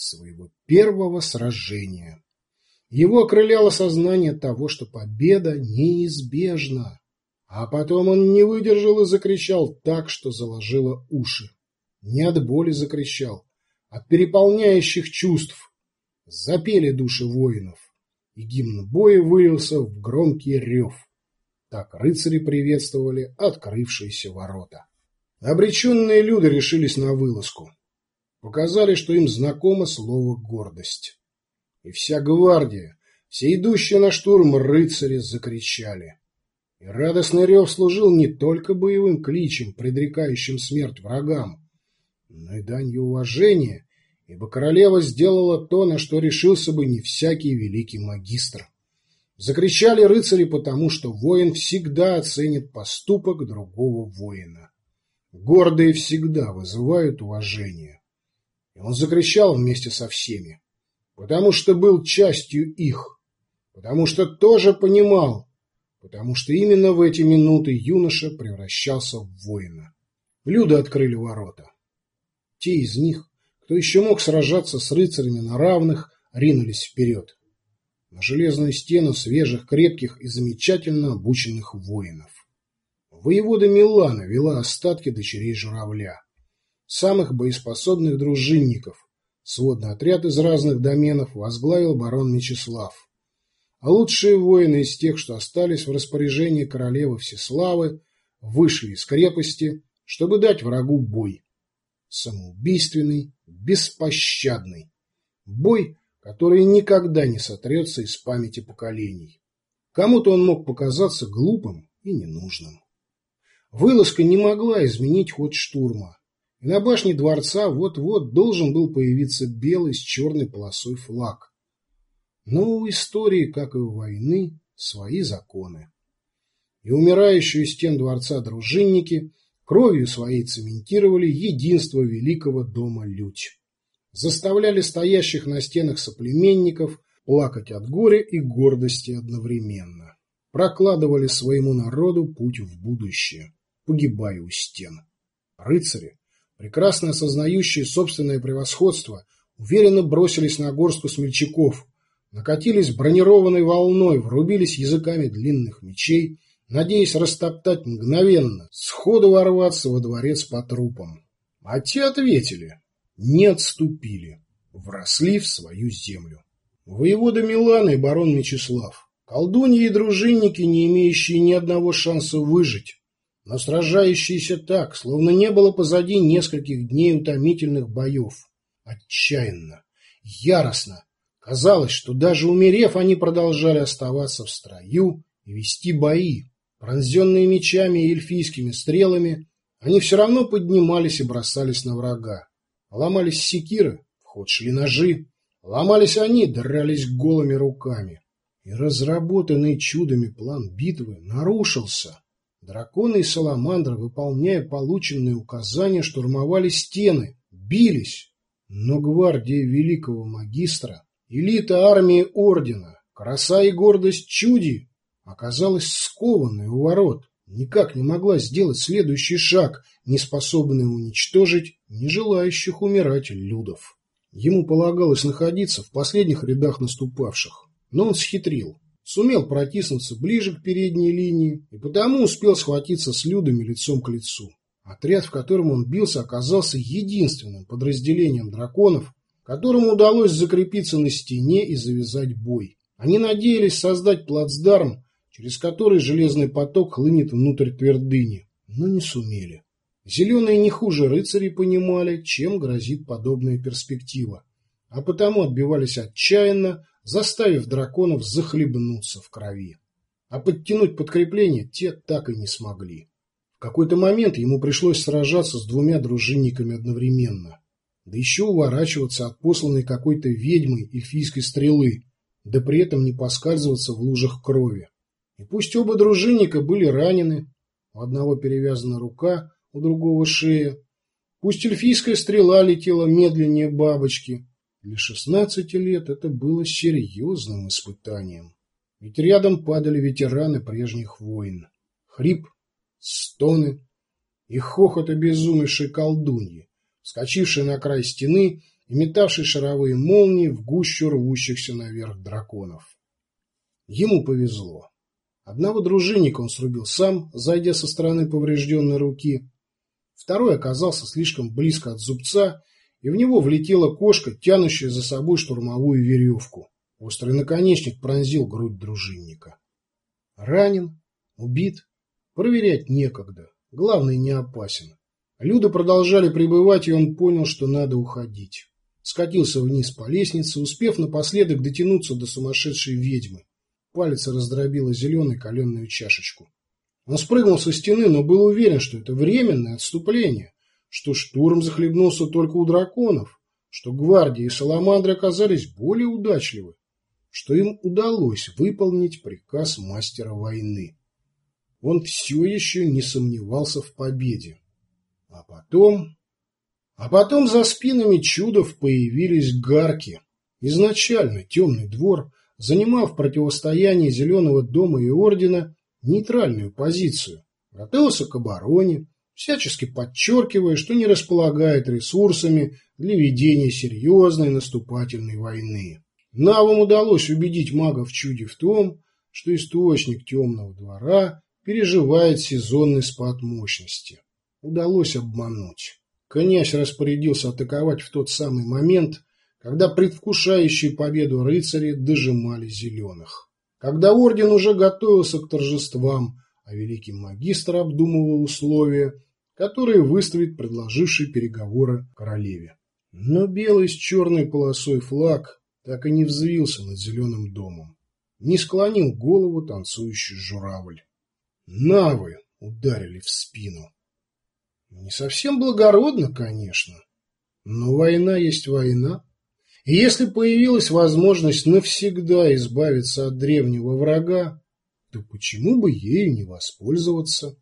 своего первого сражения. Его окрыляло сознание того, что победа неизбежна. А потом он не выдержал и закричал так, что заложило уши. Не от боли закричал, от переполняющих чувств. Запели души воинов, и гимн боя вылился в громкий рев. Так рыцари приветствовали открывшиеся ворота. Обреченные люди решились на вылазку. Показали, что им знакомо слово «гордость». И вся гвардия, все идущие на штурм рыцари закричали. И радостный рев служил не только боевым кличем, предрекающим смерть врагам, но и данью уважения, ибо королева сделала то, на что решился бы не всякий великий магистр. Закричали рыцари потому, что воин всегда оценит поступок другого воина. Гордые всегда вызывают уважение. И он закричал вместе со всеми, потому что был частью их, потому что тоже понимал, потому что именно в эти минуты юноша превращался в воина. Люди открыли ворота. Те из них, кто еще мог сражаться с рыцарями на равных, ринулись вперед. На железную стену свежих, крепких и замечательно обученных воинов. Воевода Милана вела остатки дочерей журавля, самых боеспособных дружинников. Сводный отряд из разных доменов возглавил барон Мечислав а лучшие воины из тех, что остались в распоряжении королевы Всеславы, вышли из крепости, чтобы дать врагу бой. Самоубийственный, беспощадный. Бой, который никогда не сотрется из памяти поколений. Кому-то он мог показаться глупым и ненужным. Вылазка не могла изменить ход штурма, и на башне дворца вот-вот должен был появиться белый с черной полосой флаг. Но у истории, как и у войны, свои законы. И умирающие стен дворца дружинники кровью своей цементировали единство великого дома Людь. Заставляли стоящих на стенах соплеменников плакать от горя и гордости одновременно. Прокладывали своему народу путь в будущее, погибая у стен. Рыцари, прекрасно осознающие собственное превосходство, уверенно бросились на горстку смельчаков, накатились бронированной волной, врубились языками длинных мечей, надеясь растоптать мгновенно, сходу ворваться во дворец по трупам. А те ответили, не отступили, вросли в свою землю. Воевода Милана и барон Мечислав, колдуньи и дружинники, не имеющие ни одного шанса выжить, но сражающиеся так, словно не было позади нескольких дней утомительных боев. Отчаянно, яростно, Казалось, что даже умерев, они продолжали оставаться в строю и вести бои. Пронзенные мечами и эльфийскими стрелами, они все равно поднимались и бросались на врага. Ломались секиры, в ход шли ножи. Ломались они, дрались голыми руками. И разработанный чудами план битвы нарушился. Драконы и саламандры, выполняя полученные указания, штурмовали стены, бились. Но гвардия великого магистра Элита армии ордена, краса и гордость чуди, оказалась скованной у ворот, никак не могла сделать следующий шаг, не способный уничтожить не желающих умирать людов. Ему полагалось находиться в последних рядах наступавших, но он схитрил, сумел протиснуться ближе к передней линии и потому успел схватиться с людами лицом к лицу. Отряд, в котором он бился, оказался единственным подразделением драконов, которым удалось закрепиться на стене и завязать бой. Они надеялись создать плацдарм, через который железный поток хлынет внутрь твердыни, но не сумели. Зеленые не хуже рыцарей понимали, чем грозит подобная перспектива, а потому отбивались отчаянно, заставив драконов захлебнуться в крови. А подтянуть подкрепление те так и не смогли. В какой-то момент ему пришлось сражаться с двумя дружинниками одновременно да еще уворачиваться от посланной какой-то ведьмой эльфийской стрелы, да при этом не поскальзываться в лужах крови. И пусть оба дружинника были ранены, у одного перевязана рука, у другого шея, пусть эльфийская стрела летела медленнее бабочки, для шестнадцати лет это было серьезным испытанием. Ведь рядом падали ветераны прежних войн. Хрип, стоны и хохот обезумевшей колдуньи вскочивший на край стены и метавший шаровые молнии в гущу рвущихся наверх драконов. Ему повезло. Одного дружинника он срубил сам, зайдя со стороны поврежденной руки. Второй оказался слишком близко от зубца, и в него влетела кошка, тянущая за собой штурмовую веревку. Острый наконечник пронзил грудь дружинника. Ранен, убит, проверять некогда. Главный не опасен. Люди продолжали пребывать, и он понял, что надо уходить. Скатился вниз по лестнице, успев напоследок дотянуться до сумасшедшей ведьмы. Палец раздробила зеленой каленую чашечку. Он спрыгнул со стены, но был уверен, что это временное отступление, что штурм захлебнулся только у драконов, что гвардия и саламандры оказались более удачливы, что им удалось выполнить приказ мастера войны. Он все еще не сомневался в победе. А потом... А потом за спинами чудов появились гарки. Изначально темный двор занимал в противостоянии Зеленого дома и Ордена нейтральную позицию, готовился к обороне, всячески подчеркивая, что не располагает ресурсами для ведения серьезной наступательной войны. Навам удалось убедить магов чуди в том, что источник темного двора переживает сезонный спад мощности удалось обмануть. Князь распорядился атаковать в тот самый момент, когда предвкушающие победу рыцари дожимали зеленых. Когда орден уже готовился к торжествам, а великий магистр обдумывал условия, которые выставит предложивший переговоры королеве. Но белый с черной полосой флаг так и не взвился над зеленым домом. Не склонил голову танцующий журавль. Навы ударили в спину. Не совсем благородно, конечно, но война есть война. И если появилась возможность навсегда избавиться от древнего врага, то почему бы ею не воспользоваться?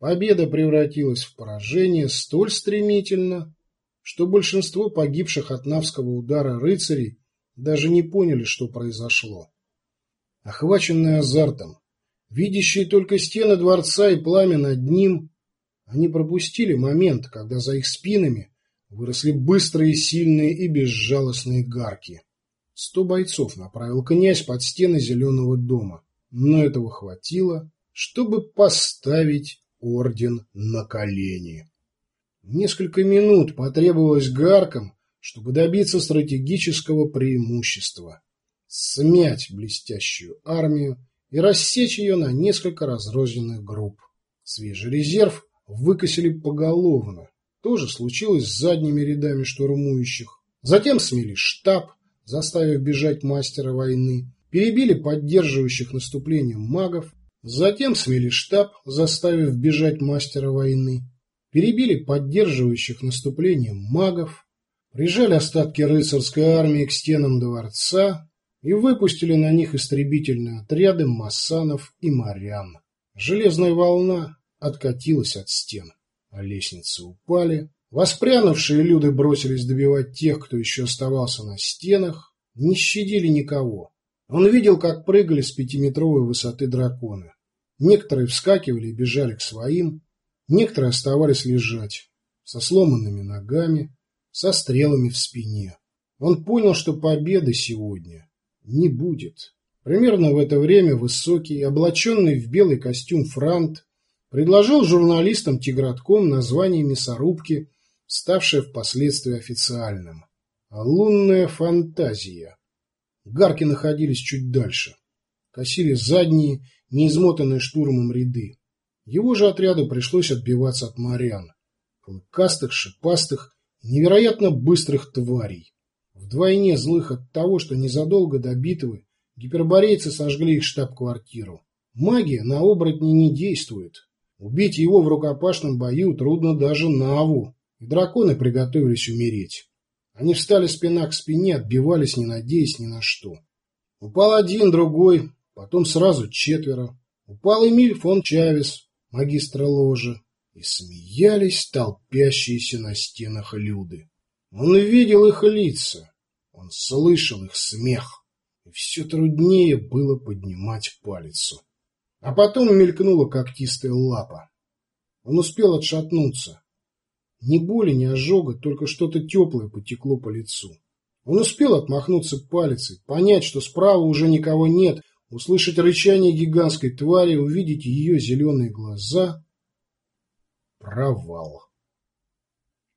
Победа превратилась в поражение столь стремительно, что большинство погибших от навского удара рыцарей даже не поняли, что произошло. Охваченные азартом, видящие только стены дворца и пламя над ним, они пропустили момент, когда за их спинами выросли быстрые, сильные и безжалостные гарки. Сто бойцов направил князь под стены зеленого дома, но этого хватило, чтобы поставить орден на колени. Несколько минут потребовалось гаркам, чтобы добиться стратегического преимущества, смять блестящую армию и рассечь ее на несколько разрозненных групп. Свежий резерв выкосили поголовно. То же случилось с задними рядами штурмующих. Затем смели штаб, заставив бежать мастера войны, перебили поддерживающих наступление магов, затем смели штаб, заставив бежать мастера войны, перебили поддерживающих наступление магов, прижали остатки рыцарской армии к стенам дворца и выпустили на них истребительные отряды массанов и морян. Железная волна откатилась от стен, а лестницы упали. Воспрянувшие люди бросились добивать тех, кто еще оставался на стенах, не щадили никого. Он видел, как прыгали с пятиметровой высоты драконы. Некоторые вскакивали и бежали к своим, некоторые оставались лежать, со сломанными ногами, со стрелами в спине. Он понял, что победы сегодня не будет. Примерно в это время высокий, облаченный в белый костюм франт, предложил журналистам Тигратком название мясорубки, ставшее впоследствии официальным. «Лунная фантазия». Гарки находились чуть дальше. Косили задние, неизмотанные штурмом ряды. Его же отряду пришлось отбиваться от морян. Клыкастых, шипастых, невероятно быстрых тварей. Вдвойне злых от того, что незадолго до битвы гиперборейцы сожгли их штаб-квартиру. Магия на оборотни не действует. Убить его в рукопашном бою трудно даже Наву, и драконы приготовились умереть. Они встали спина к спине, отбивались, не надеясь ни на что. Упал один, другой, потом сразу четверо. Упал Эмиль фон Чавес, магистра ложи, и смеялись толпящиеся на стенах люди. Он видел их лица, он слышал их смех, и все труднее было поднимать палицу. А потом мелькнула когтистая лапа. Он успел отшатнуться. Ни боли, ни ожога, только что-то теплое потекло по лицу. Он успел отмахнуться палицей, понять, что справа уже никого нет, услышать рычание гигантской твари, увидеть ее зеленые глаза. Провал.